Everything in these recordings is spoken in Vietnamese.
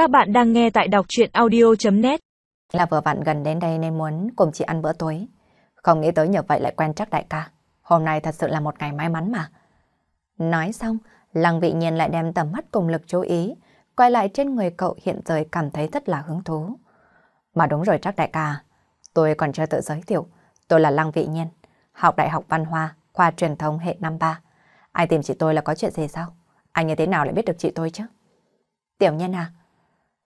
Các bạn đang nghe tại đọc chuyện audio.net Là vừa vặn gần đến đây nên muốn cùng chị ăn bữa tối. Không nghĩ tới nhờ vậy lại quen chắc đại ca. Hôm nay thật sự là một ngày may mắn mà. Nói xong, Lăng vị nhiên lại đem tầm mắt cùng lực chú ý, quay lại trên người cậu hiện giờ cảm thấy rất là hứng thú. Mà đúng rồi chắc đại ca, tôi còn chưa tự giới thiệu. Tôi là Lăng vị nhiên, học Đại học Văn Hoa, khoa truyền thông hệ năm ba. Ai tìm chị tôi là có chuyện gì sao? Anh như thế nào lại biết được chị tôi chứ? Tiểu nhân à?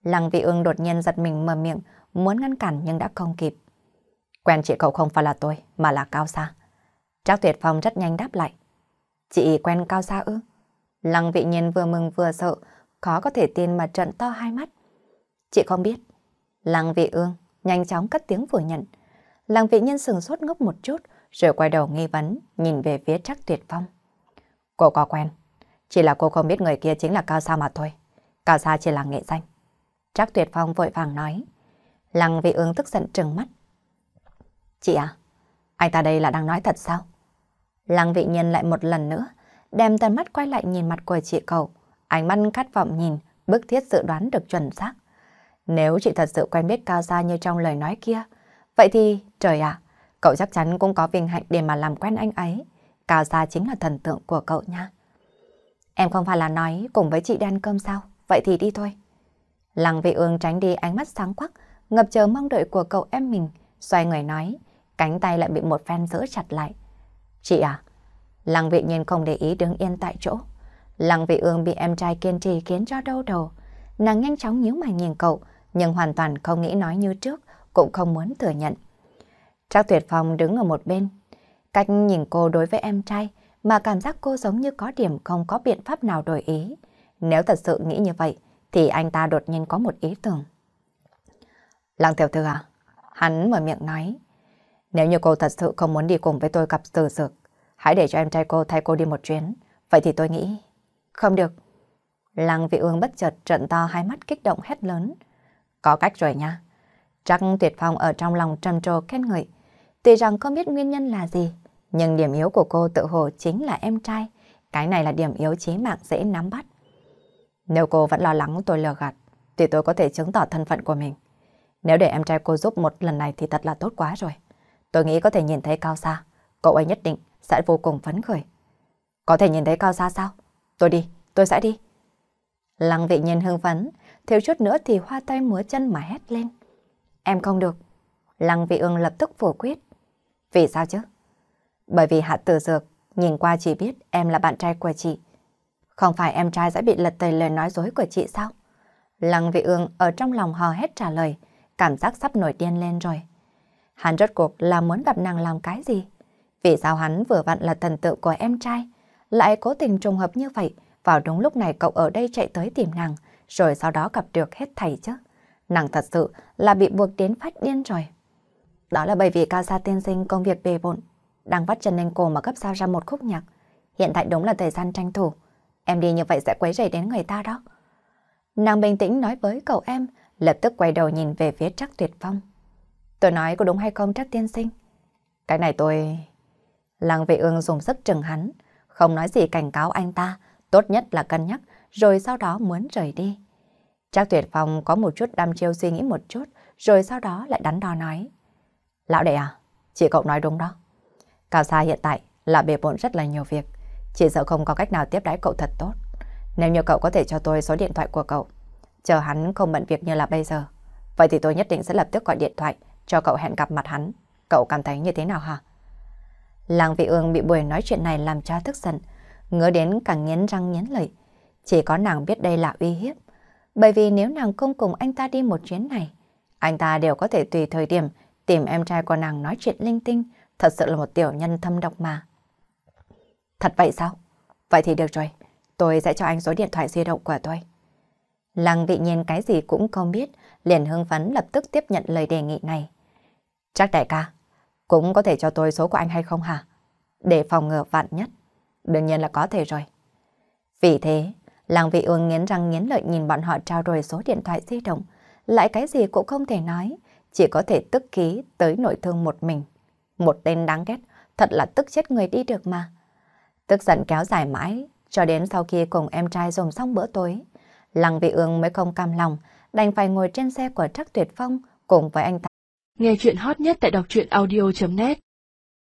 Lăng vị ương đột nhiên giật mình mở miệng, muốn ngăn cản nhưng đã không kịp. Quen chị cậu không phải là tôi, mà là Cao Sa. Trác Tuyệt Phong rất nhanh đáp lại. Chị quen Cao Sa ư? Lăng vị nhiên vừa mừng vừa sợ, khó có thể tin mà trận to hai mắt. Chị không biết. Lăng vị ương nhanh chóng cất tiếng phủ nhận. Lăng vị nhiên sừng sốt ngốc một chút, rồi quay đầu nghi vấn, nhìn về phía Trác Tuyệt Phong. Cô có quen, chỉ là cô không biết người kia chính là Cao Sa mà thôi. Cao Sa chỉ là nghệ danh. Trác Tuyệt Phong vội vàng nói. Lăng vị ương tức giận trừng mắt. Chị à, anh ta đây là đang nói thật sao? Lăng vị nhân lại một lần nữa, đem tầm mắt quay lại nhìn mặt của chị cậu. Ánh mắt khát vọng nhìn, bức thiết dự đoán được chuẩn xác. Nếu chị thật sự quen biết Cao Sa như trong lời nói kia, vậy thì, trời ạ, cậu chắc chắn cũng có vinh hạnh để mà làm quen anh ấy. Cao Sa chính là thần tượng của cậu nha. Em không phải là nói cùng với chị ăn cơm sao? Vậy thì đi thôi. Lăng vị ương tránh đi ánh mắt sáng quắc, ngập chờ mong đợi của cậu em mình, xoay người nói, cánh tay lại bị một phen giữ chặt lại. Chị à? Lăng vị nhiên không để ý đứng yên tại chỗ. Lăng vị ương bị em trai kiên trì khiến cho đau đầu. Nàng nhanh chóng nhíu mày nhìn cậu, nhưng hoàn toàn không nghĩ nói như trước, cũng không muốn thừa nhận. Trác Tuyệt Phong đứng ở một bên. Cách nhìn cô đối với em trai mà cảm giác cô giống như có điểm không có biện pháp nào đổi ý. Nếu thật sự nghĩ như vậy, thì anh ta đột nhiên có một ý tưởng. Lăng tiểu thư à? Hắn mở miệng nói. Nếu như cô thật sự không muốn đi cùng với tôi gặp từ dược, hãy để cho em trai cô thay cô đi một chuyến. Vậy thì tôi nghĩ... Không được. Lăng vị ương bất chợt trận to hai mắt kích động hét lớn. Có cách rồi nha. Chắc tuyệt phong ở trong lòng trầm trồ khen ngợi. Tuy rằng không biết nguyên nhân là gì, nhưng điểm yếu của cô tự hồ chính là em trai. Cái này là điểm yếu chí mạng dễ nắm bắt. Nếu cô vẫn lo lắng tôi lừa gạt, thì tôi có thể chứng tỏ thân phận của mình. Nếu để em trai cô giúp một lần này thì thật là tốt quá rồi. Tôi nghĩ có thể nhìn thấy Cao Sa, cậu ấy nhất định sẽ vô cùng phấn khởi. Có thể nhìn thấy Cao Sa sao? Tôi đi, tôi sẽ đi. Lăng vị nhiên hưng phấn, thiếu chút nữa thì hoa tay múa chân mà hét lên. Em không được. Lăng vị ương lập tức phủ quyết. Vì sao chứ? Bởi vì Hạ Tử Dược nhìn qua chỉ biết em là bạn trai của chị. Không phải em trai sẽ bị lật tẩy lời nói dối của chị sao? Lăng vị ương ở trong lòng hò hét trả lời, cảm giác sắp nổi điên lên rồi. Hắn rốt cuộc là muốn gặp nàng làm cái gì? Vì sao hắn vừa vặn là thần tượng của em trai, lại cố tình trùng hợp như vậy, vào đúng lúc này cậu ở đây chạy tới tìm nàng, rồi sau đó gặp được hết thầy chứ? Nàng thật sự là bị buộc đến phát điên rồi. Đó là bởi vì ca sa tiên sinh công việc bề bộn, đang vắt chân lên cổ mà gấp sao ra một khúc nhạc. Hiện tại đúng là thời gian tranh thủ. Em đi như vậy sẽ quấy rầy đến người ta đó. Nàng bình tĩnh nói với cậu em, lập tức quay đầu nhìn về phía Trác Tuyệt Phong. Tôi nói có đúng hay không Trác Tiên Sinh? Cái này tôi... Lăng vệ ương dùng sức trừng hắn, không nói gì cảnh cáo anh ta, tốt nhất là cân nhắc, rồi sau đó muốn rời đi. Trác Tuyệt Phong có một chút đam chiêu suy nghĩ một chút, rồi sau đó lại đắn đo nói. Lão đệ à, chị cậu nói đúng đó. Cao Sa hiện tại là bề bộn rất là nhiều việc, chỉ sợ không có cách nào tiếp đái cậu thật tốt. Nếu như cậu có thể cho tôi số điện thoại của cậu, chờ hắn không bận việc như là bây giờ, vậy thì tôi nhất định sẽ lập tức gọi điện thoại cho cậu hẹn gặp mặt hắn. Cậu cảm thấy như thế nào hả? Làng vị ương bị buổi nói chuyện này làm cho tức giận, ngỡ đến càng nghiến răng nghiến lợi. Chỉ có nàng biết đây là uy hiếp, bởi vì nếu nàng không cùng anh ta đi một chuyến này, anh ta đều có thể tùy thời điểm tìm em trai của nàng nói chuyện linh tinh, thật sự là một tiểu nhân thâm độc mà. Thật vậy sao? Vậy thì được rồi, tôi sẽ cho anh số điện thoại di động của tôi. Lăng vị nhiên cái gì cũng không biết, liền hưng phấn lập tức tiếp nhận lời đề nghị này. Chắc đại ca, cũng có thể cho tôi số của anh hay không hả? Để phòng ngừa vạn nhất. Đương nhiên là có thể rồi. Vì thế, Lăng vị ương nghiến răng nghiến lợi nhìn bọn họ trao đổi số điện thoại di động, lại cái gì cũng không thể nói, chỉ có thể tức khí tới nội thương một mình. Một tên đáng ghét, thật là tức chết người đi được mà. Tức giận kéo dài mãi, cho đến sau khi cùng em trai dùng xong bữa tối. Lăng vị ương mới không cam lòng, đành phải ngồi trên xe của Trắc Tuyệt Phong cùng với anh ta. Nghe chuyện hot nhất tại đọc truyện audio.net